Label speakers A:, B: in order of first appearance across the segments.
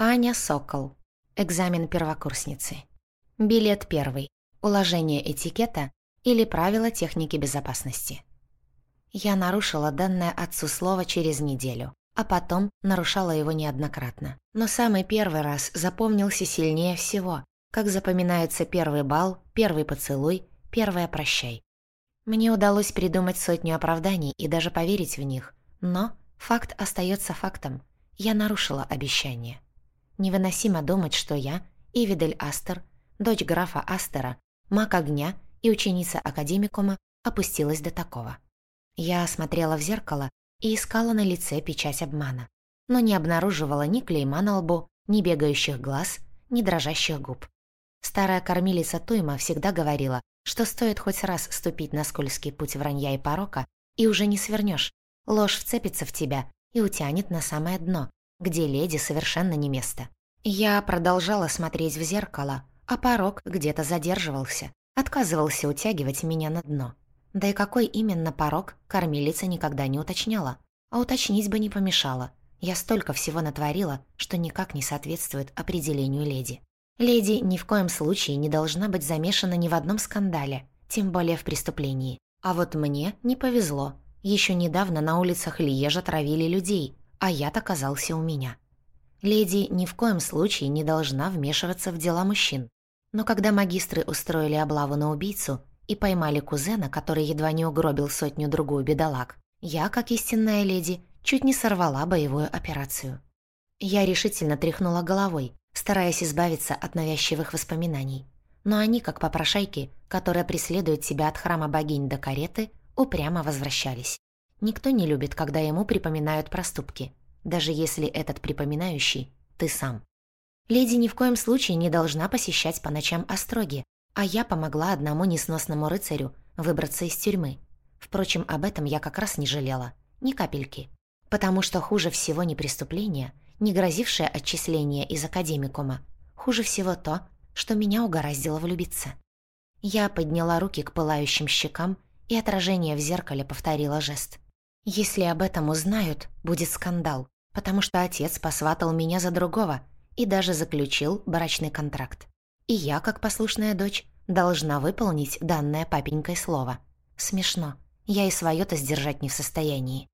A: Аня Сокол. Экзамен первокурсницы. Билет первый. Уложение этикета или правила техники безопасности. Я нарушила данное отцу слово через неделю, а потом нарушала его неоднократно. Но самый первый раз запомнился сильнее всего, как запоминается первый бал, первый поцелуй, первое прощай. Мне удалось придумать сотню оправданий и даже поверить в них, но факт остается фактом. Я нарушила обещание. Невыносимо думать, что я, Ивидель Астер, дочь графа Астера, маг огня и ученица академикума, опустилась до такого. Я смотрела в зеркало и искала на лице печать обмана, но не обнаруживала ни клейма на лбу, ни бегающих глаз, ни дрожащих губ. Старая кормилица Туйма всегда говорила, что стоит хоть раз ступить на скользкий путь вранья и порока, и уже не свернешь. Ложь вцепится в тебя и утянет на самое дно, где леди совершенно не место. Я продолжала смотреть в зеркало, а порог где-то задерживался, отказывался утягивать меня на дно. Да и какой именно порог кормилица никогда не уточняла, а уточнить бы не помешало. Я столько всего натворила, что никак не соответствует определению леди. Леди ни в коем случае не должна быть замешана ни в одном скандале, тем более в преступлении. А вот мне не повезло. Еще недавно на улицах Льежа травили людей, а яд оказался у меня. Леди ни в коем случае не должна вмешиваться в дела мужчин. Но когда магистры устроили облаву на убийцу и поймали кузена, который едва не угробил сотню-другую бедолаг, я, как истинная леди, чуть не сорвала боевую операцию. Я решительно тряхнула головой, стараясь избавиться от навязчивых воспоминаний. Но они, как попрошайки, которые преследуют себя от храма богинь до кареты, упрямо возвращались. Никто не любит, когда ему припоминают проступки даже если этот припоминающий — ты сам. Леди ни в коем случае не должна посещать по ночам остроги, а я помогла одному несносному рыцарю выбраться из тюрьмы. Впрочем, об этом я как раз не жалела, ни капельки. Потому что хуже всего не преступление, не грозившее отчисление из академикума. Хуже всего то, что меня угораздило влюбиться. Я подняла руки к пылающим щекам, и отражение в зеркале повторило жест. Если об этом узнают, будет скандал потому что отец посватал меня за другого и даже заключил брачный контракт. И я, как послушная дочь, должна выполнить данное папенькой слово. Смешно. Я и свое-то сдержать не в состоянии.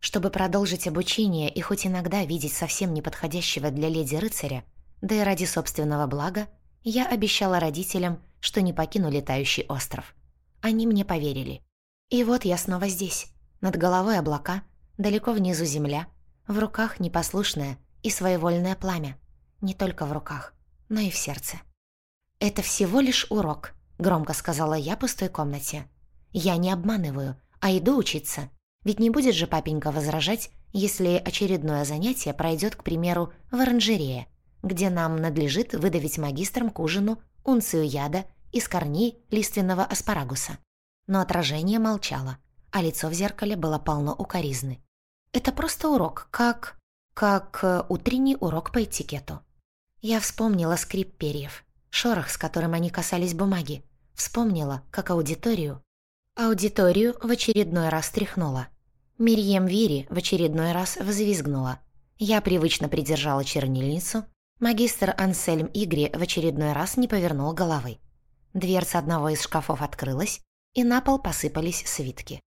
A: Чтобы продолжить обучение и хоть иногда видеть совсем неподходящего для леди-рыцаря, да и ради собственного блага, я обещала родителям, что не покину летающий остров. Они мне поверили. И вот я снова здесь. Над головой облака, далеко внизу земля, в руках непослушное и своевольное пламя. Не только в руках, но и в сердце. «Это всего лишь урок», — громко сказала я пустой комнате. «Я не обманываю, а иду учиться. Ведь не будет же папенька возражать, если очередное занятие пройдет, к примеру, в оранжерее, где нам надлежит выдавить магистрам к ужину унцию яда из корней лиственного аспарагуса». Но отражение молчало, а лицо в зеркале было полно укоризны. Это просто урок, как... как э, утренний урок по этикету. Я вспомнила скрип перьев, шорох, с которым они касались бумаги. Вспомнила, как аудиторию... Аудиторию в очередной раз тряхнула. Мирьем Вири в очередной раз взвизгнула. Я привычно придержала чернильницу. Магистр Ансельм Игри в очередной раз не повернул головы. Дверца одного из шкафов открылась, и на пол посыпались свитки.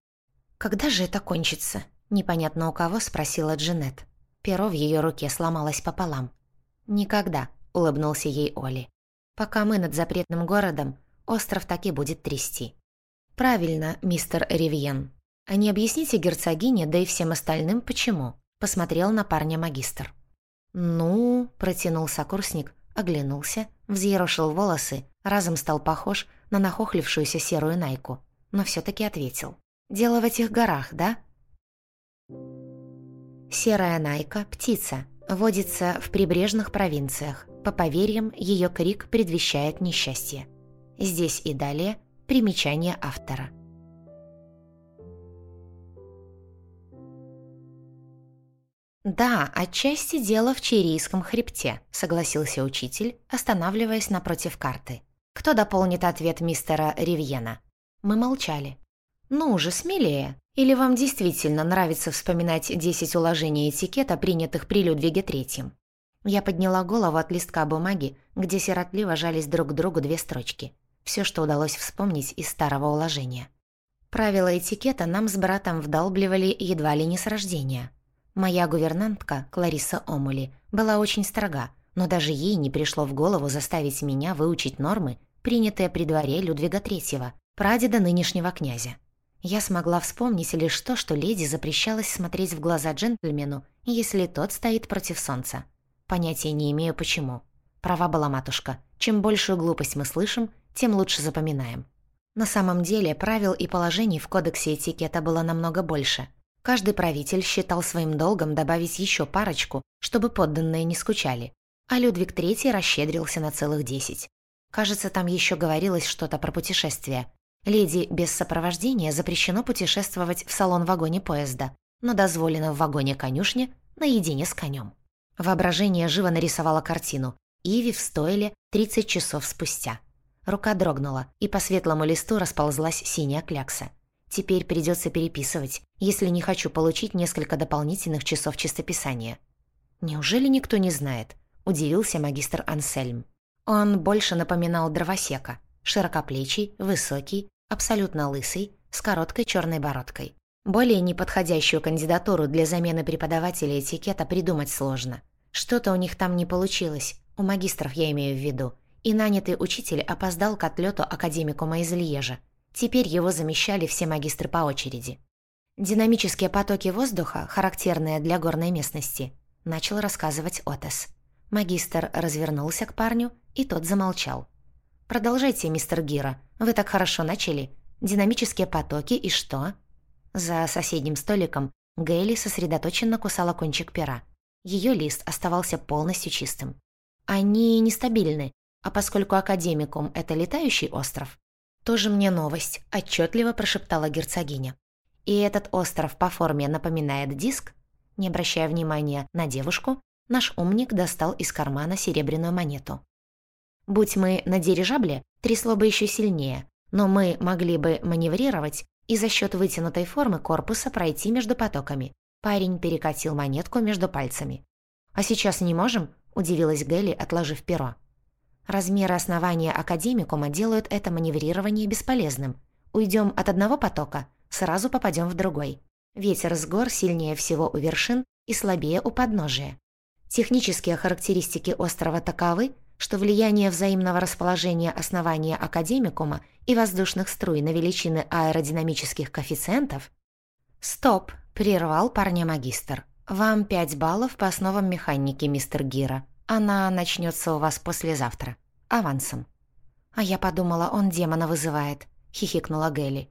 A: «Когда же это кончится?» Непонятно у кого спросила Джанет. Перо в ее руке сломалось пополам. «Никогда», — улыбнулся ей Оли. «Пока мы над запретным городом, остров таки будет трясти». «Правильно, мистер Ривьен. А не объясните герцогине, да и всем остальным, почему?» — посмотрел на парня магистр. «Ну...» — протянул сокурсник, оглянулся, взъерошил волосы, разом стал похож на нахохлившуюся серую найку, но все таки ответил. «Дело в этих горах, да?» Серая найка – птица, водится в прибрежных провинциях. По поверьям, ее крик предвещает несчастье. Здесь и далее примечание автора. «Да, отчасти дело в Чирийском хребте», — согласился учитель, останавливаясь напротив карты. «Кто дополнит ответ мистера Ривьена?» Мы молчали. «Ну уже смелее», или вам действительно нравится вспоминать 10 уложений этикета, принятых при Людвиге Третьем? Я подняла голову от листка бумаги, где сиротливо жались друг к другу две строчки. Все, что удалось вспомнить из старого уложения. Правила этикета нам с братом вдалбливали едва ли не с рождения. Моя гувернантка, Клариса Омули, была очень строга, но даже ей не пришло в голову заставить меня выучить нормы, принятые при дворе Людвига III, прадеда нынешнего князя. Я смогла вспомнить лишь то, что леди запрещалось смотреть в глаза джентльмену, если тот стоит против солнца. Понятия не имею почему. Права была матушка. Чем большую глупость мы слышим, тем лучше запоминаем. На самом деле правил и положений в кодексе этикета было намного больше. Каждый правитель считал своим долгом добавить еще парочку, чтобы подданные не скучали. А Людвиг III расщедрился на целых десять. Кажется, там еще говорилось что-то про путешествия. Леди без сопровождения запрещено путешествовать в салон-вагоне поезда, но дозволено в вагоне-конюшне наедине с конем. Воображение живо нарисовало картину. Иви в стойле 30 часов спустя. Рука дрогнула, и по светлому листу расползлась синяя клякса. Теперь придется переписывать, если не хочу получить несколько дополнительных часов чистописания. «Неужели никто не знает?» – удивился магистр Ансельм. Он больше напоминал дровосека. Широкоплечий, высокий, абсолютно лысый, с короткой черной бородкой. Более неподходящую кандидатуру для замены преподавателя этикета придумать сложно. Что-то у них там не получилось, у магистров я имею в виду, и нанятый учитель опоздал к отлету академикума из Льежа. Теперь его замещали все магистры по очереди. Динамические потоки воздуха, характерные для горной местности, начал рассказывать Отес. Магистр развернулся к парню, и тот замолчал. «Продолжайте, мистер Гира. Вы так хорошо начали. Динамические потоки и что?» За соседним столиком Гейли сосредоточенно кусала кончик пера. Ее лист оставался полностью чистым. «Они нестабильны, а поскольку Академикум — это летающий остров...» «Тоже мне новость», — отчетливо прошептала герцогиня. «И этот остров по форме напоминает диск?» Не обращая внимания на девушку, наш умник достал из кармана серебряную монету. «Будь мы на дирижабле, трясло бы еще сильнее, но мы могли бы маневрировать и за счет вытянутой формы корпуса пройти между потоками. Парень перекатил монетку между пальцами. «А сейчас не можем?» – удивилась Гелли, отложив перо. Размеры основания академикума делают это маневрирование бесполезным. Уйдем от одного потока, сразу попадем в другой. Ветер с гор сильнее всего у вершин и слабее у подножия. Технические характеристики острова таковы, что влияние взаимного расположения основания академикума и воздушных струй на величины аэродинамических коэффициентов... «Стоп!» — прервал парня магистр. «Вам пять баллов по основам механики, мистер Гира. Она начнется у вас послезавтра. Авансом». «А я подумала, он демона вызывает», — хихикнула Гелли.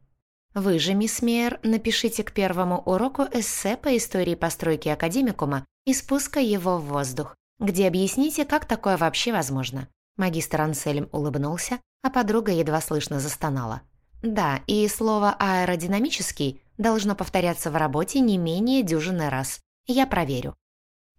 A: «Вы же, мисс Мейер, напишите к первому уроку эссе по истории постройки академикума и спуска его в воздух где объясните, как такое вообще возможно». Магистр Ансельм улыбнулся, а подруга едва слышно застонала. «Да, и слово «аэродинамический» должно повторяться в работе не менее дюжины раз. Я проверю».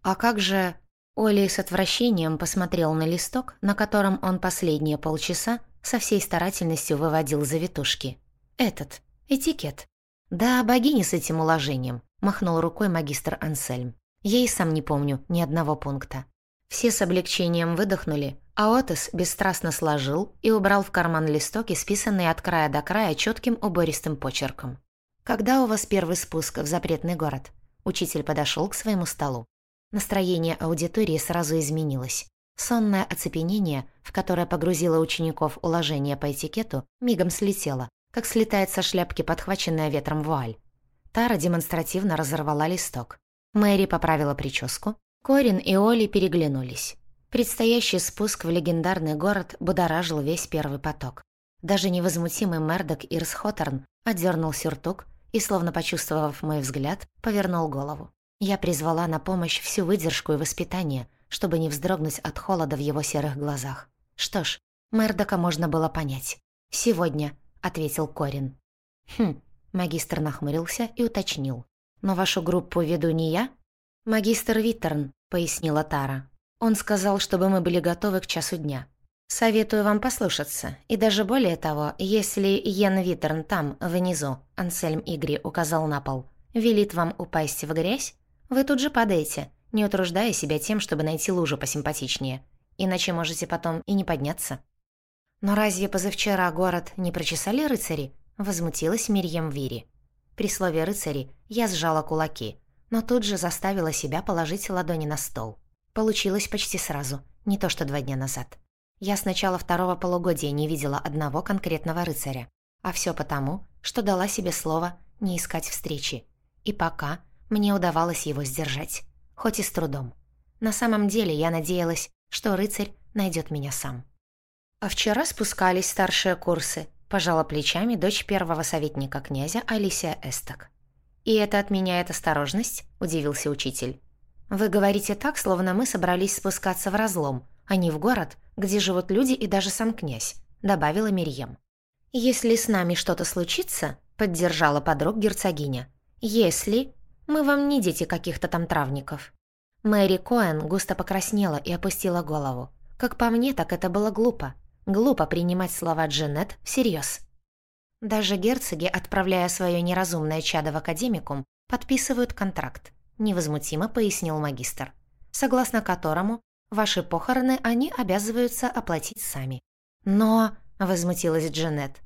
A: «А как же...» Оли с отвращением посмотрел на листок, на котором он последние полчаса со всей старательностью выводил завитушки. «Этот. Этикет». «Да, богини с этим уложением», — махнул рукой магистр Ансельм. Я и сам не помню ни одного пункта. Все с облегчением выдохнули, а Отес бесстрастно сложил и убрал в карман листок, исписанный от края до края четким убористым почерком. «Когда у вас первый спуск в запретный город?» Учитель подошел к своему столу. Настроение аудитории сразу изменилось. Сонное оцепенение, в которое погрузило учеников уложение по этикету, мигом слетело, как слетает со шляпки подхваченная ветром вуаль. Тара демонстративно разорвала листок. Мэри поправила прическу. Корин и Оли переглянулись. Предстоящий спуск в легендарный город будоражил весь первый поток. Даже невозмутимый Мердок Ирсхоттерн отдернул сюртук и, словно почувствовав мой взгляд, повернул голову. Я призвала на помощь всю выдержку и воспитание, чтобы не вздрогнуть от холода в его серых глазах. Что ж, Мердока можно было понять. «Сегодня», — ответил Корин. «Хм», — магистр нахмурился и уточнил. «Но вашу группу веду не я?» «Магистр Виттерн», — пояснила Тара. «Он сказал, чтобы мы были готовы к часу дня. Советую вам послушаться. И даже более того, если Йен Виттерн там, внизу, Ансельм Игри указал на пол, велит вам упасть в грязь, вы тут же падаете, не утруждая себя тем, чтобы найти лужу посимпатичнее. Иначе можете потом и не подняться. «Но разве позавчера город не прочесали рыцари?» — возмутилась Мирьям Вири. При слове «рыцари» я сжала кулаки, но тут же заставила себя положить ладони на стол. Получилось почти сразу, не то что два дня назад. Я с начала второго полугодия не видела одного конкретного рыцаря. А все потому, что дала себе слово не искать встречи. И пока мне удавалось его сдержать, хоть и с трудом. На самом деле я надеялась, что рыцарь найдет меня сам. А вчера спускались старшие курсы, пожала плечами дочь первого советника князя Алисия Эсток. «И это отменяет осторожность?» – удивился учитель. «Вы говорите так, словно мы собрались спускаться в разлом, а не в город, где живут люди и даже сам князь», – добавила Мирьям. «Если с нами что-то случится», – поддержала подруг герцогиня. «Если...» Мы вам не дети каких-то там травников». Мэри Коэн густо покраснела и опустила голову. Как по мне, так это было глупо. Глупо принимать слова Джанет всерьез. Даже герцоги, отправляя свое неразумное чадо в академикум, подписывают контракт, невозмутимо пояснил магистр, согласно которому ваши похороны они обязываются оплатить сами. Но, возмутилась Джанет,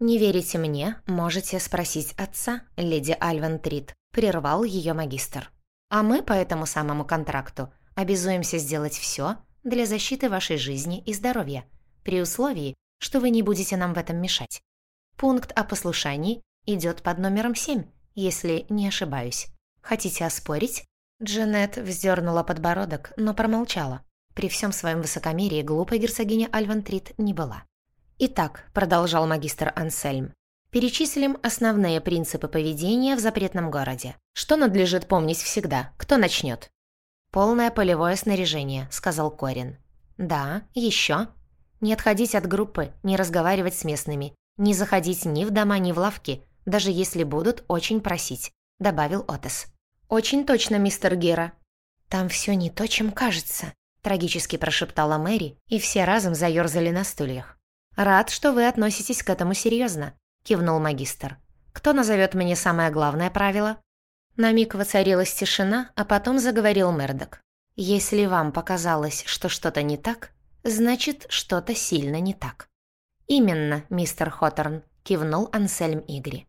A: не верите мне, можете спросить отца, леди Альван Трид, прервал ее магистр. «А мы по этому самому контракту обязуемся сделать все для защиты вашей жизни и здоровья, при условии, что вы не будете нам в этом мешать. Пункт о послушании идет под номером 7, если не ошибаюсь. Хотите оспорить?» Джанет вздернула подбородок, но промолчала. При всем своем высокомерии глупой герцогиня Альвантрит не была. «Итак», — продолжал магистр Ансельм, Перечислим основные принципы поведения в запретном городе. Что надлежит помнить всегда? Кто начнет? «Полное полевое снаряжение», — сказал Корин. «Да, еще. Не отходить от группы, не разговаривать с местными, не заходить ни в дома, ни в лавки, даже если будут очень просить», — добавил Отес. «Очень точно, мистер Гера». «Там все не то, чем кажется», — трагически прошептала Мэри, и все разом заерзали на стульях. «Рад, что вы относитесь к этому серьезно кивнул магистр. «Кто назовет мне самое главное правило?» На миг воцарилась тишина, а потом заговорил Мердок. «Если вам показалось, что что-то не так, значит, что-то сильно не так». «Именно, мистер Хоторн», — кивнул Ансельм Игри.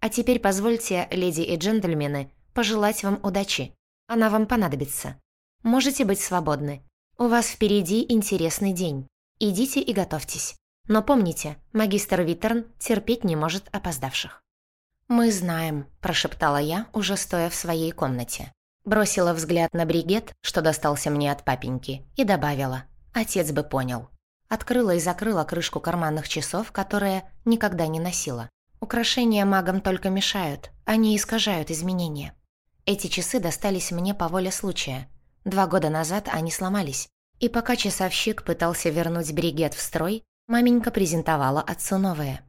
A: «А теперь позвольте, леди и джентльмены, пожелать вам удачи. Она вам понадобится. Можете быть свободны. У вас впереди интересный день. Идите и готовьтесь. Но помните, магистр Виттерн терпеть не может опоздавших. «Мы знаем», – прошептала я, уже стоя в своей комнате. Бросила взгляд на бригет, что достался мне от папеньки, и добавила. Отец бы понял. Открыла и закрыла крышку карманных часов, которые никогда не носила. Украшения магам только мешают, они искажают изменения. Эти часы достались мне по воле случая. Два года назад они сломались. И пока часовщик пытался вернуть бригет в строй, Маменька презентовала отцу новое.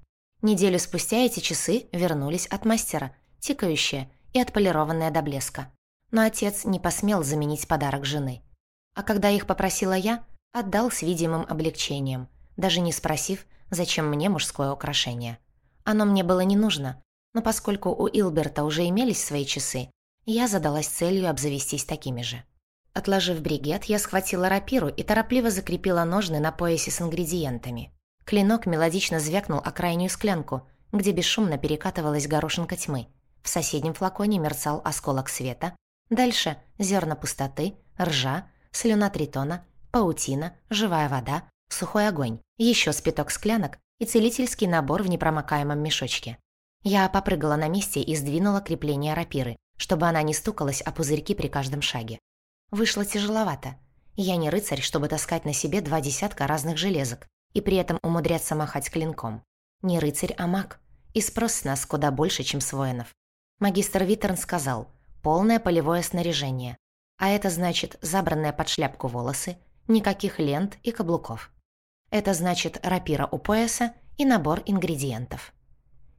A: Неделю спустя эти часы вернулись от мастера, тикающие и отполированные до блеска. Но отец не посмел заменить подарок жены. А когда их попросила я, отдал с видимым облегчением, даже не спросив, зачем мне мужское украшение. Оно мне было не нужно, но поскольку у Илберта уже имелись свои часы, я задалась целью обзавестись такими же. Отложив бригет, я схватила рапиру и торопливо закрепила ножны на поясе с ингредиентами. Клинок мелодично звякнул о крайнюю склянку, где бесшумно перекатывалась горошинка тьмы. В соседнем флаконе мерцал осколок света. Дальше зерна пустоты, ржа, слюна тритона, паутина, живая вода, сухой огонь, еще спиток склянок и целительский набор в непромокаемом мешочке. Я попрыгала на месте и сдвинула крепление рапиры, чтобы она не стукалась о пузырьки при каждом шаге. Вышло тяжеловато. Я не рыцарь, чтобы таскать на себе два десятка разных железок и при этом умудряться махать клинком. Не рыцарь, а маг. И спрос с нас куда больше, чем с воинов. Магистр Виттерн сказал «полное полевое снаряжение». А это значит забранные под шляпку волосы, никаких лент и каблуков. Это значит рапира у пояса и набор ингредиентов.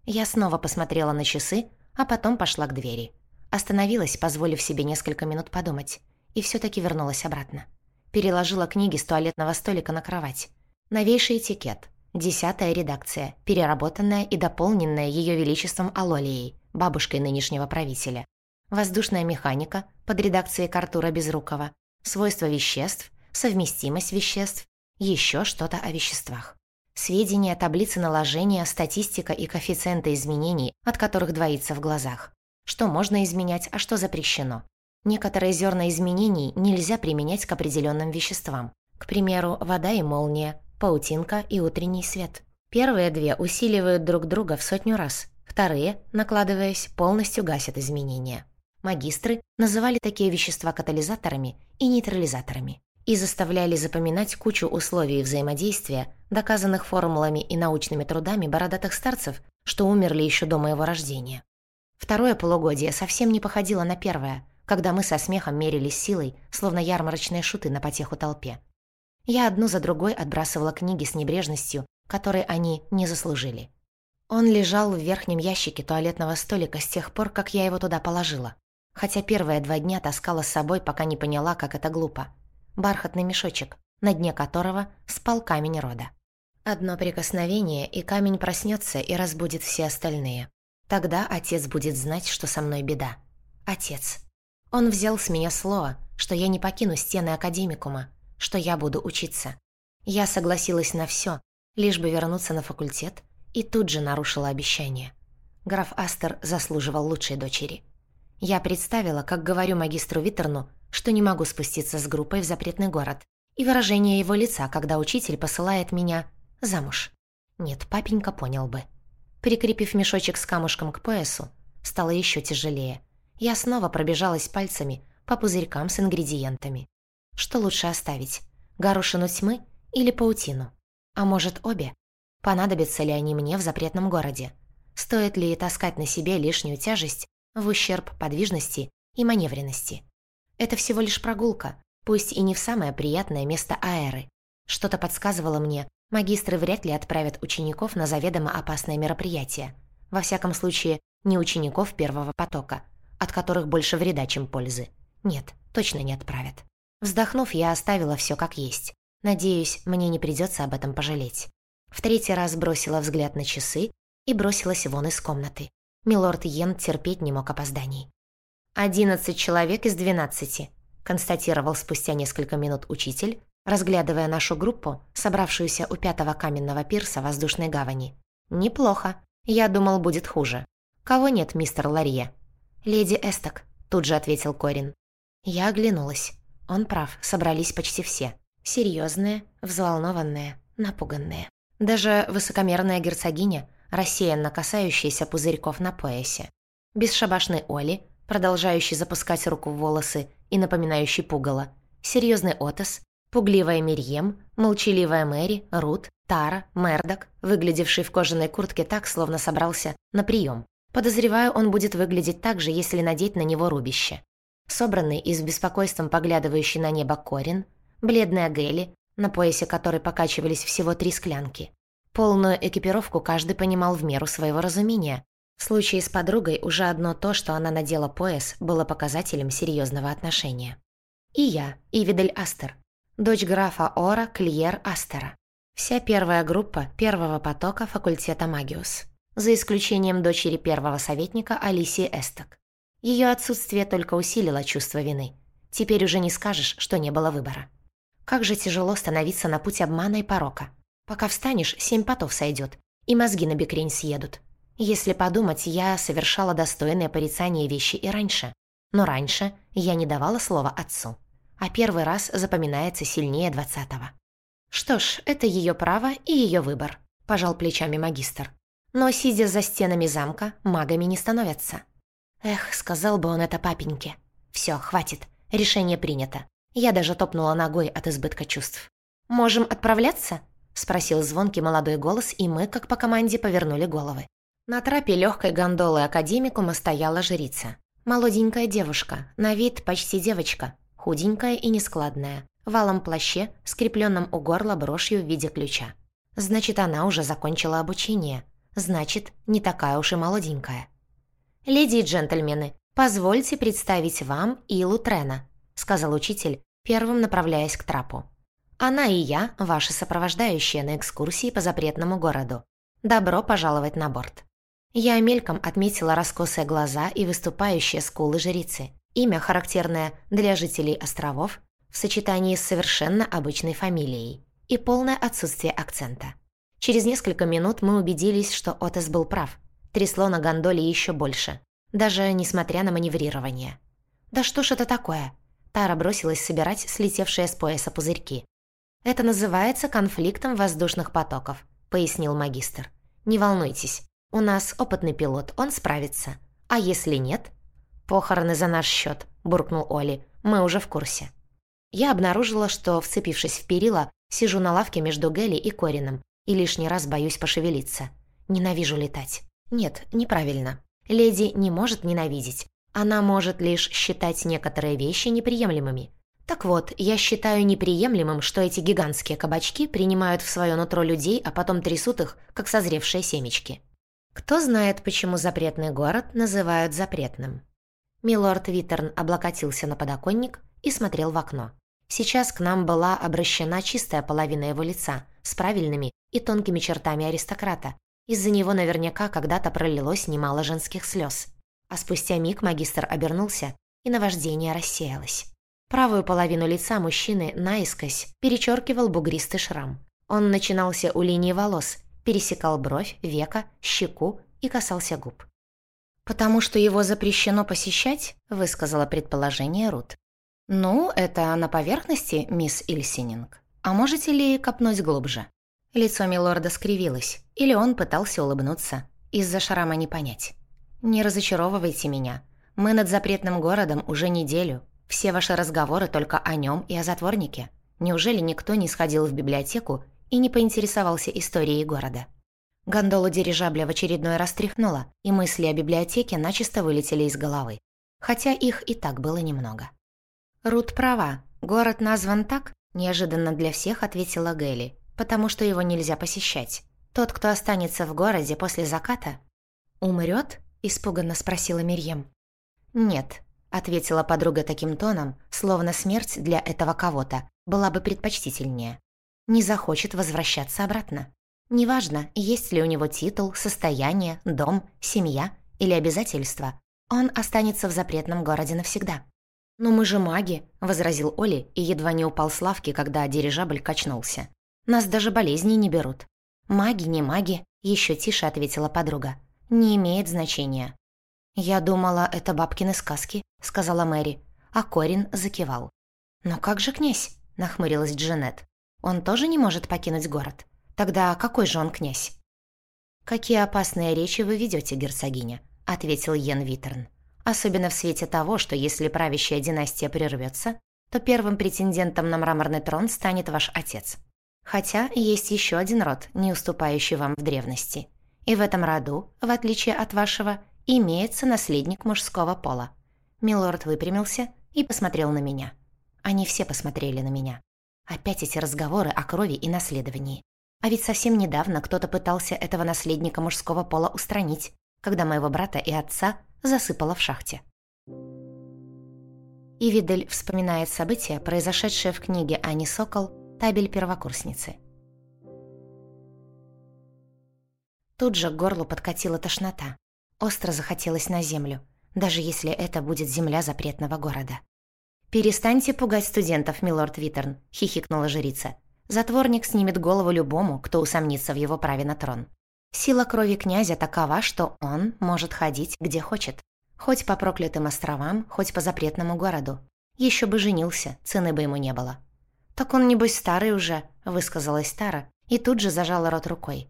A: Я снова посмотрела на часы, а потом пошла к двери. Остановилась, позволив себе несколько минут подумать и все-таки вернулась обратно. Переложила книги с туалетного столика на кровать. Новейший этикет. Десятая редакция, переработанная и дополненная Ее Величеством Алолией, бабушкой нынешнего правителя. воздушная механика под редакцией Картура Безрукова, свойства веществ, совместимость веществ, еще что-то о веществах. Сведения, таблицы наложения, статистика и коэффициенты изменений, от которых двоится в глазах. Что можно изменять, а что запрещено. Некоторые зерна изменений нельзя применять к определенным веществам. К примеру, вода и молния, паутинка и утренний свет. Первые две усиливают друг друга в сотню раз, вторые, накладываясь, полностью гасят изменения. Магистры называли такие вещества катализаторами и нейтрализаторами и заставляли запоминать кучу условий взаимодействия, доказанных формулами и научными трудами бородатых старцев, что умерли еще до моего рождения. Второе полугодие совсем не походило на первое, когда мы со смехом мерились силой, словно ярмарочные шуты на потеху толпе. Я одну за другой отбрасывала книги с небрежностью, которой они не заслужили. Он лежал в верхнем ящике туалетного столика с тех пор, как я его туда положила. Хотя первые два дня таскала с собой, пока не поняла, как это глупо. Бархатный мешочек, на дне которого спал камень рода. Одно прикосновение, и камень проснется и разбудит все остальные. Тогда отец будет знать, что со мной беда. Отец. Он взял с меня слово, что я не покину стены академикума, что я буду учиться. Я согласилась на все, лишь бы вернуться на факультет, и тут же нарушила обещание. Граф Астер заслуживал лучшей дочери. Я представила, как говорю магистру Виттерну, что не могу спуститься с группой в запретный город, и выражение его лица, когда учитель посылает меня замуж. Нет, папенька понял бы. Прикрепив мешочек с камушком к поясу, стало еще тяжелее. Я снова пробежалась пальцами по пузырькам с ингредиентами. Что лучше оставить? Горошину тьмы или паутину? А может, обе? Понадобятся ли они мне в запретном городе? Стоит ли таскать на себе лишнюю тяжесть в ущерб подвижности и маневренности? Это всего лишь прогулка, пусть и не в самое приятное место аэры. Что-то подсказывало мне, магистры вряд ли отправят учеников на заведомо опасное мероприятие. Во всяком случае, не учеников первого потока, от которых больше вреда, чем пользы. Нет, точно не отправят. Вздохнув, я оставила все как есть. Надеюсь, мне не придется об этом пожалеть. В третий раз бросила взгляд на часы и бросилась вон из комнаты. Милорд Йен терпеть не мог опозданий. «Одиннадцать человек из двенадцати», констатировал спустя несколько минут учитель, разглядывая нашу группу, собравшуюся у пятого каменного пирса воздушной гавани. «Неплохо. Я думал, будет хуже. Кого нет, мистер Ларье?» «Леди Эсток», тут же ответил Корин. Я оглянулась. Он прав, собрались почти все. Серьезные, взволнованные, напуганные. Даже высокомерная герцогиня, рассеянно касающаяся пузырьков на поясе. Бесшабашный Оли, продолжающий запускать руку в волосы и напоминающий пугало. Серьезный Отос, пугливая Мирьем, молчаливая Мэри, Рут, Тара, Мердок, выглядевший в кожаной куртке так, словно собрался на прием. Подозреваю, он будет выглядеть так же, если надеть на него рубище собранный и с беспокойством поглядывающий на небо Корин, бледная Гелли, на поясе которой покачивались всего три склянки. Полную экипировку каждый понимал в меру своего разумения. В случае с подругой уже одно то, что она надела пояс, было показателем серьезного отношения. И я, Ивидель Астер, дочь графа Ора Кльер Астера. Вся первая группа первого потока факультета Магиус, за исключением дочери первого советника Алисии Эсток. Ее отсутствие только усилило чувство вины. Теперь уже не скажешь, что не было выбора. Как же тяжело становиться на путь обмана и порока. Пока встанешь, семь потов сойдет, и мозги на бекрень съедут. Если подумать, я совершала достойное порицание вещи и раньше. Но раньше я не давала слова отцу. А первый раз запоминается сильнее двадцатого. «Что ж, это ее право и ее выбор», – пожал плечами магистр. «Но, сидя за стенами замка, магами не становятся. Эх, сказал бы он это папеньке. Все, хватит. Решение принято. Я даже топнула ногой от избытка чувств. «Можем отправляться?» — спросил звонкий молодой голос, и мы, как по команде, повернули головы. На трапе легкой гондолы академикума стояла жрица. Молоденькая девушка, на вид почти девочка, худенькая и нескладная, в алом плаще, скрепленном у горла брошью в виде ключа. Значит, она уже закончила обучение. Значит, не такая уж и молоденькая. «Леди и джентльмены, позвольте представить вам Илу Трена», сказал учитель, первым направляясь к трапу. «Она и я, ваши сопровождающие на экскурсии по запретному городу. Добро пожаловать на борт». Я мельком отметила раскосые глаза и выступающие скулы жрицы. Имя, характерное для жителей островов, в сочетании с совершенно обычной фамилией. И полное отсутствие акцента. Через несколько минут мы убедились, что Отес был прав. Трясло на гондоле еще больше. Даже несмотря на маневрирование. «Да что ж это такое?» Тара бросилась собирать слетевшие с пояса пузырьки. «Это называется конфликтом воздушных потоков», — пояснил магистр. «Не волнуйтесь, у нас опытный пилот, он справится. А если нет?» «Похороны за наш счет», — буркнул Оли. «Мы уже в курсе». Я обнаружила, что, вцепившись в перила, сижу на лавке между Гелли и Корином и лишний раз боюсь пошевелиться. Ненавижу летать. Нет, неправильно. Леди не может ненавидеть. Она может лишь считать некоторые вещи неприемлемыми. Так вот, я считаю неприемлемым, что эти гигантские кабачки принимают в свое нутро людей, а потом трясут их, как созревшие семечки. Кто знает, почему запретный город называют запретным? Милорд Виттерн облокотился на подоконник и смотрел в окно. Сейчас к нам была обращена чистая половина его лица с правильными и тонкими чертами аристократа. Из-за него наверняка когда-то пролилось немало женских слез. А спустя миг магистр обернулся, и наваждение рассеялось. Правую половину лица мужчины наискось перечеркивал бугристый шрам. Он начинался у линии волос, пересекал бровь, века, щеку и касался губ. «Потому что его запрещено посещать?» – высказала предположение Рут. «Ну, это на поверхности, мисс Ильсининг. А можете ли копнуть глубже?» Лицо милорда скривилось, или он пытался улыбнуться. Из-за шрама не понять. «Не разочаровывайте меня. Мы над запретным городом уже неделю. Все ваши разговоры только о нем и о затворнике. Неужели никто не сходил в библиотеку и не поинтересовался историей города?» Гондолу дирижабля в очередной раз тряхнула, и мысли о библиотеке начисто вылетели из головы. Хотя их и так было немного. «Рут права. Город назван так?» – неожиданно для всех ответила Гелли потому что его нельзя посещать. Тот, кто останется в городе после заката, умрет? испуганно спросила Мирьем. Нет, ответила подруга таким тоном, словно смерть для этого кого-то была бы предпочтительнее. Не захочет возвращаться обратно. Неважно, есть ли у него титул, состояние, дом, семья или обязательства, он останется в запретном городе навсегда. «Но мы же маги», — возразил Оли и едва не упал с лавки, когда дирижабль качнулся. Нас даже болезни не берут». «Маги, не маги», — еще тише ответила подруга. «Не имеет значения». «Я думала, это бабкины сказки», — сказала Мэри, а Корин закивал. «Но как же князь?» — нахмурилась Джанет. «Он тоже не может покинуть город? Тогда какой же он князь?» «Какие опасные речи вы ведете, герцогиня?» — ответил Йен Витерн. «Особенно в свете того, что если правящая династия прервется, то первым претендентом на мраморный трон станет ваш отец. Хотя есть еще один род, не уступающий вам в древности. И в этом роду, в отличие от вашего, имеется наследник мужского пола. Милорд выпрямился и посмотрел на меня. Они все посмотрели на меня. Опять эти разговоры о крови и наследовании. А ведь совсем недавно кто-то пытался этого наследника мужского пола устранить, когда моего брата и отца засыпало в шахте. Ивидель вспоминает события, произошедшие в книге Ани Сокол табель первокурсницы. Тут же к горлу подкатила тошнота. Остро захотелось на землю, даже если это будет земля запретного города. «Перестаньте пугать студентов, милорд Виттерн», — хихикнула жрица. «Затворник снимет голову любому, кто усомнится в его праве на трон. Сила крови князя такова, что он может ходить где хочет. Хоть по проклятым островам, хоть по запретному городу. Еще бы женился, цены бы ему не было. «Так он, небось, старый уже», — высказалась Тара и тут же зажала рот рукой.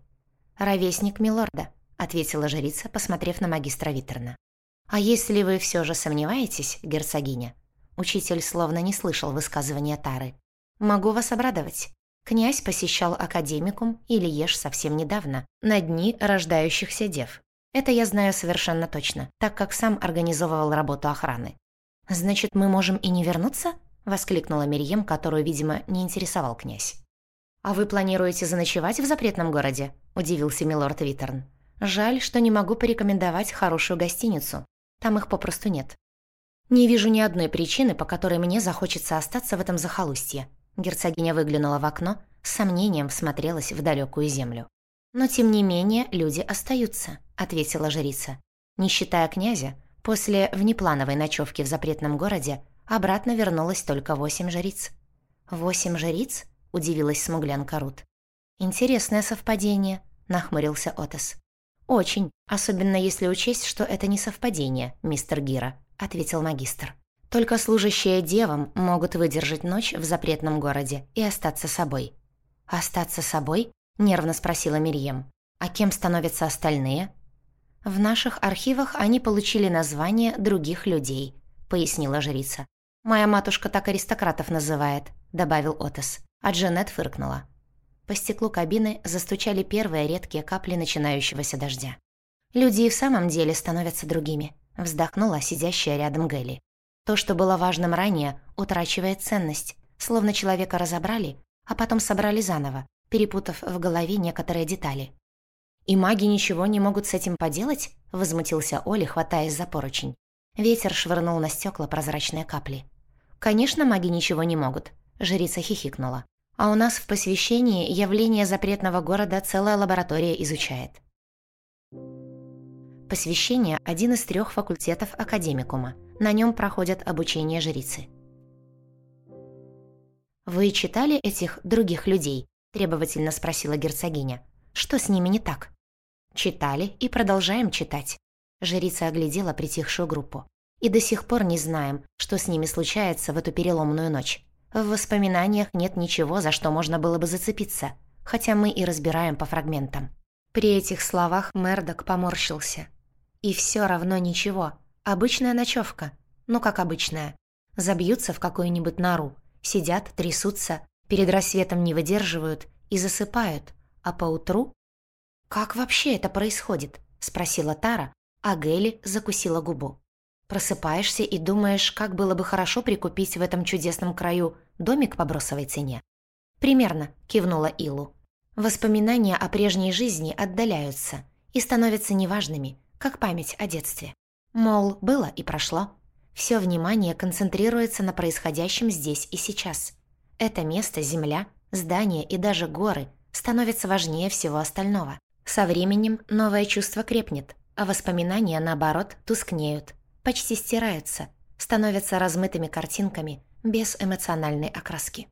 A: «Ровесник милорда», — ответила жрица, посмотрев на магистра Виттерна. «А если вы все же сомневаетесь, герцогиня?» Учитель словно не слышал высказывания Тары. «Могу вас обрадовать. Князь посещал академикум или ешь совсем недавно, на дни рождающихся дев. Это я знаю совершенно точно, так как сам организовывал работу охраны. Значит, мы можем и не вернуться?» — воскликнула Мерьем, которую, видимо, не интересовал князь. «А вы планируете заночевать в запретном городе?» — удивился милорд Виттерн. «Жаль, что не могу порекомендовать хорошую гостиницу. Там их попросту нет. Не вижу ни одной причины, по которой мне захочется остаться в этом захолустье». Герцогиня выглянула в окно, с сомнением всмотрелась в далекую землю. «Но тем не менее люди остаются, ответила жрица. Не считая князя, после внеплановой ночевки в запретном городе обратно вернулось только восемь жриц. «Восемь жриц?» — удивилась смуглянка Рут. «Интересное совпадение», — нахмурился Отос. «Очень, особенно если учесть, что это не совпадение, мистер Гира», — ответил магистр. «Только служащие девам могут выдержать ночь в запретном городе и остаться собой». «Остаться собой?» — нервно спросила Мирьем. «А кем становятся остальные?» «В наших архивах они получили название других людей», — пояснила жрица. «Моя матушка так аристократов называет», — добавил Отос. А Джанет фыркнула. По стеклу кабины застучали первые редкие капли начинающегося дождя. «Люди и в самом деле становятся другими», — вздохнула сидящая рядом Гэлли. «То, что было важным ранее, утрачивает ценность, словно человека разобрали, а потом собрали заново, перепутав в голове некоторые детали». «И маги ничего не могут с этим поделать?» — возмутился Оли, хватаясь за поручень. Ветер швырнул на стекла прозрачные капли. «Конечно, маги ничего не могут», — жрица хихикнула. А у нас в посвящении явление запретного города целая лаборатория изучает. Посвящение – один из трех факультетов академикума. На нем проходят обучение жрицы. «Вы читали этих других людей?» – требовательно спросила герцогиня. «Что с ними не так?» «Читали и продолжаем читать». Жрица оглядела притихшую группу. «И до сих пор не знаем, что с ними случается в эту переломную ночь. В воспоминаниях нет ничего, за что можно было бы зацепиться, хотя мы и разбираем по фрагментам. При этих словах Мердок поморщился. И все равно ничего. Обычная ночевка. Ну, как обычная. Забьются в какую-нибудь нору, сидят, трясутся, перед рассветом не выдерживают и засыпают, а поутру... «Как вообще это происходит?» — спросила Тара, а Гелли закусила губу. Просыпаешься и думаешь, как было бы хорошо прикупить в этом чудесном краю домик по бросовой цене. «Примерно», — кивнула Илу. Воспоминания о прежней жизни отдаляются и становятся неважными, как память о детстве. Мол, было и прошло. Все внимание концентрируется на происходящем здесь и сейчас. Это место, земля, здания и даже горы становятся важнее всего остального. Со временем новое чувство крепнет, а воспоминания, наоборот, тускнеют, почти стираются, становятся размытыми картинками без эмоциональной окраски.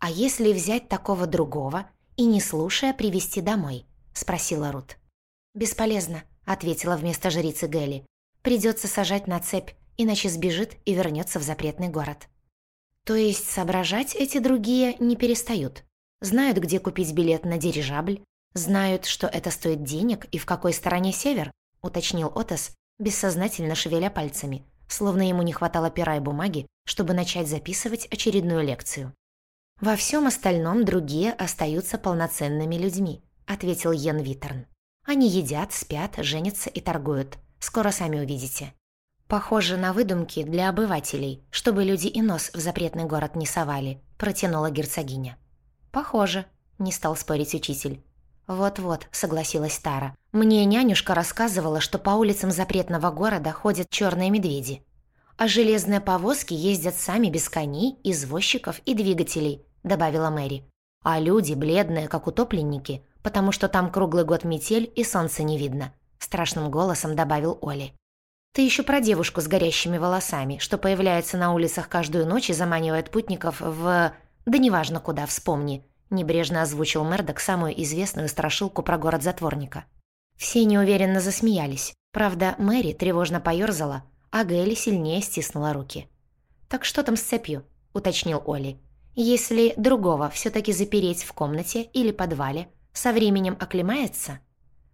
A: «А если взять такого другого и, не слушая, привести домой?» — спросила Рут. «Бесполезно», — ответила вместо жрицы Гелли. «Придется сажать на цепь, иначе сбежит и вернется в запретный город». То есть соображать эти другие не перестают. Знают, где купить билет на дирижабль, знают, что это стоит денег и в какой стороне север, уточнил Отос, бессознательно шевеля пальцами, словно ему не хватало пера и бумаги, чтобы начать записывать очередную лекцию. «Во всем остальном другие остаются полноценными людьми», — ответил Йен Виттерн. «Они едят, спят, женятся и торгуют. Скоро сами увидите». «Похоже на выдумки для обывателей, чтобы люди и нос в запретный город не совали», — протянула герцогиня. «Похоже», — не стал спорить учитель. «Вот-вот», — согласилась Тара. «Мне нянюшка рассказывала, что по улицам запретного города ходят черные медведи. А железные повозки ездят сами без коней, извозчиков и двигателей», — добавила Мэри. «А люди бледные, как утопленники, потому что там круглый год метель и солнца не видно», — страшным голосом добавил Оли. «Ты еще про девушку с горящими волосами, что появляется на улицах каждую ночь и заманивает путников в... Да неважно куда, вспомни», Небрежно озвучил Мердок самую известную страшилку про город затворника. Все неуверенно засмеялись. Правда, Мэри тревожно поёрзала, а Гэлли сильнее стиснула руки. «Так что там с цепью?» — уточнил Оли. «Если другого все таки запереть в комнате или подвале, со временем оклемается?»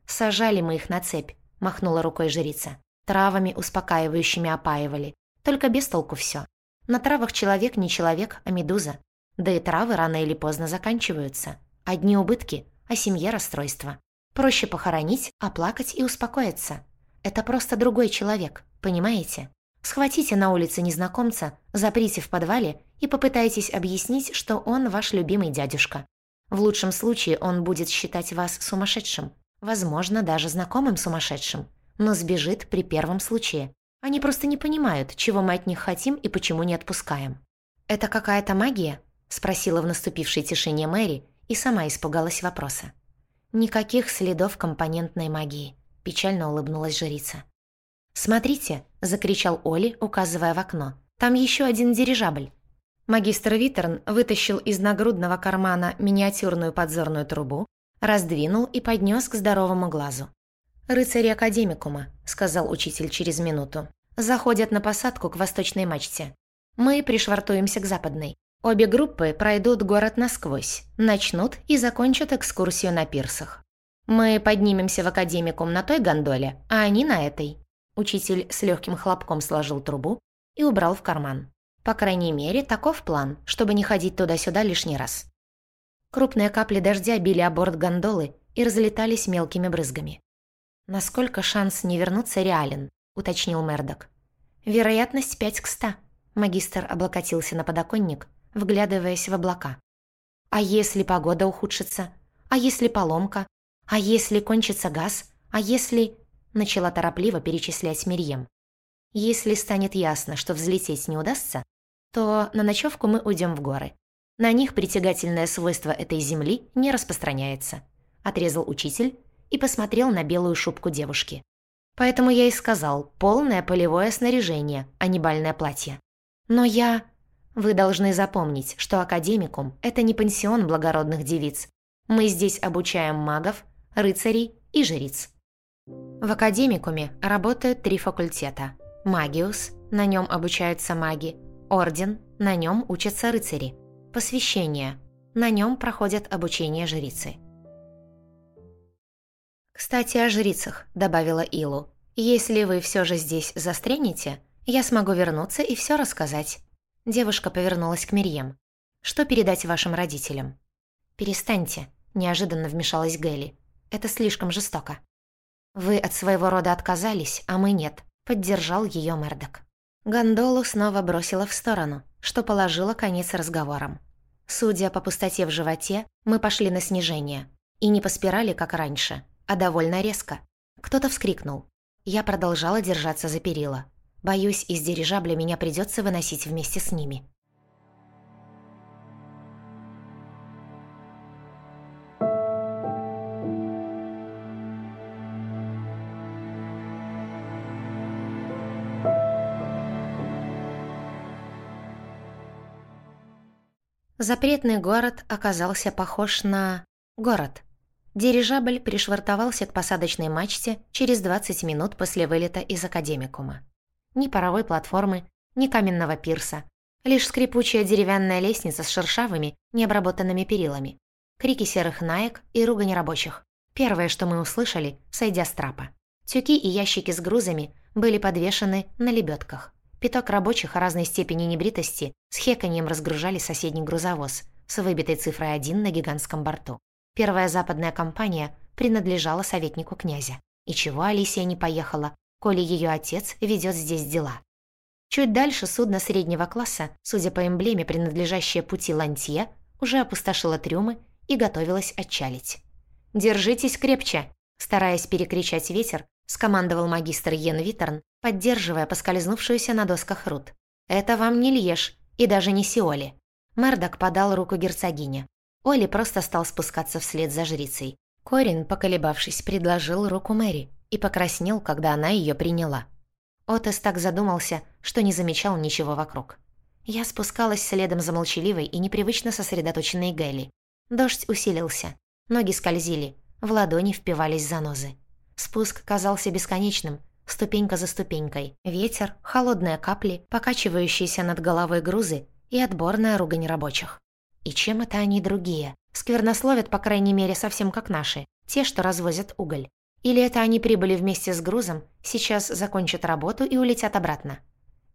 A: «Сажали мы их на цепь», — махнула рукой жрица. «Травами успокаивающими опаивали. Только без толку все. На травах человек не человек, а медуза. Да и травы рано или поздно заканчиваются. Одни убытки, а семье расстройство. Проще похоронить, оплакать и успокоиться. Это просто другой человек, понимаете? Схватите на улице незнакомца, заприте в подвале и попытайтесь объяснить, что он ваш любимый дядюшка. В лучшем случае он будет считать вас сумасшедшим. Возможно, даже знакомым сумасшедшим. Но сбежит при первом случае. Они просто не понимают, чего мы от них хотим и почему не отпускаем. Это какая-то магия? спросила в наступившей тишине Мэри и сама испугалась вопроса. «Никаких следов компонентной магии», — печально улыбнулась жрица. «Смотрите!» — закричал Оли, указывая в окно. «Там еще один дирижабль!» Магистр Витерн вытащил из нагрудного кармана миниатюрную подзорную трубу, раздвинул и поднес к здоровому глазу. «Рыцари Академикума», — сказал учитель через минуту. «Заходят на посадку к восточной мачте. Мы пришвартуемся к западной. Обе группы пройдут город насквозь, начнут и закончат экскурсию на пирсах. Мы поднимемся в Академикум на той гондоле, а они на этой». Учитель с легким хлопком сложил трубу и убрал в карман. По крайней мере, таков план, чтобы не ходить туда-сюда лишний раз. Крупные капли дождя били о борт гондолы и разлетались мелкими брызгами. «Насколько шанс не вернуться реален?» — уточнил Мердок. «Вероятность пять к ста». Магистр облокотился на подоконник, вглядываясь в облака. «А если погода ухудшится? А если поломка? А если кончится газ? А если...» Начала торопливо перечислять Мирьем. «Если станет ясно, что взлететь не удастся, то на ночевку мы уйдем в горы. На них притягательное свойство этой земли не распространяется», – отрезал учитель и посмотрел на белую шубку девушки. «Поэтому я и сказал, полное полевое снаряжение, а не бальное платье. Но я...» «Вы должны запомнить, что академикум – это не пансион благородных девиц. Мы здесь обучаем магов, рыцарей и жриц». В академикуме работают три факультета. Магиус – на нем обучаются маги – Орден, на нем учатся рыцари. Посвящение, на нем проходят обучение жрицы. «Кстати, о жрицах», — добавила Илу. «Если вы все же здесь застрянете, я смогу вернуться и все рассказать». Девушка повернулась к Мирьем. «Что передать вашим родителям?» «Перестаньте», — неожиданно вмешалась Гэлли. «Это слишком жестоко». «Вы от своего рода отказались, а мы нет», — поддержал ее Мердок. Гондолу снова бросила в сторону, что положило конец разговорам. Судя по пустоте в животе, мы пошли на снижение. И не по спирали, как раньше, а довольно резко. Кто-то вскрикнул. Я продолжала держаться за перила. Боюсь, из дирижабля меня придется выносить вместе с ними. Запретный город оказался похож на... город. Дирижабль пришвартовался к посадочной мачте через 20 минут после вылета из Академикума. Ни паровой платформы, ни каменного пирса. Лишь скрипучая деревянная лестница с шершавыми, необработанными перилами. Крики серых наек и ругань рабочих. Первое, что мы услышали, сойдя с трапа. Тюки и ящики с грузами были подвешены на лебедках. Пяток рабочих разной степени небритости с хеканьем разгружали соседний грузовоз с выбитой цифрой 1 на гигантском борту. Первая западная компания принадлежала советнику князя. И чего Алисия не поехала, коли ее отец ведет здесь дела. Чуть дальше судно среднего класса, судя по эмблеме, принадлежащее пути Лантье, уже опустошило трюмы и готовилось отчалить. «Держитесь крепче!» Стараясь перекричать ветер, скомандовал магистр Йен Витерн, поддерживая поскользнувшуюся на досках Рут. «Это вам не Льеж и даже не Сиоли». Мердок подал руку герцогине. Оли просто стал спускаться вслед за жрицей. Корин, поколебавшись, предложил руку Мэри и покраснел, когда она ее приняла. Отес так задумался, что не замечал ничего вокруг. Я спускалась следом за молчаливой и непривычно сосредоточенной Гэлли. Дождь усилился, ноги скользили, в ладони впивались занозы. Спуск казался бесконечным, ступенька за ступенькой. Ветер, холодные капли, покачивающиеся над головой грузы и отборная ругань рабочих. И чем это они другие? Сквернословят, по крайней мере, совсем как наши, те, что развозят уголь. Или это они прибыли вместе с грузом, сейчас закончат работу и улетят обратно?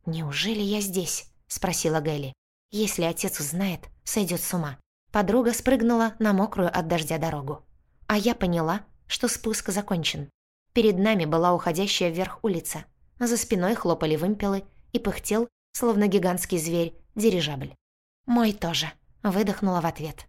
A: «Неужели я здесь?» – спросила Гэлли. «Если отец узнает, сойдет с ума». Подруга спрыгнула на мокрую от дождя дорогу. А я поняла, что спуск закончен. Перед нами была уходящая вверх улица. За спиной хлопали вымпелы и пыхтел, словно гигантский зверь, дирижабль. «Мой тоже», — выдохнула в ответ.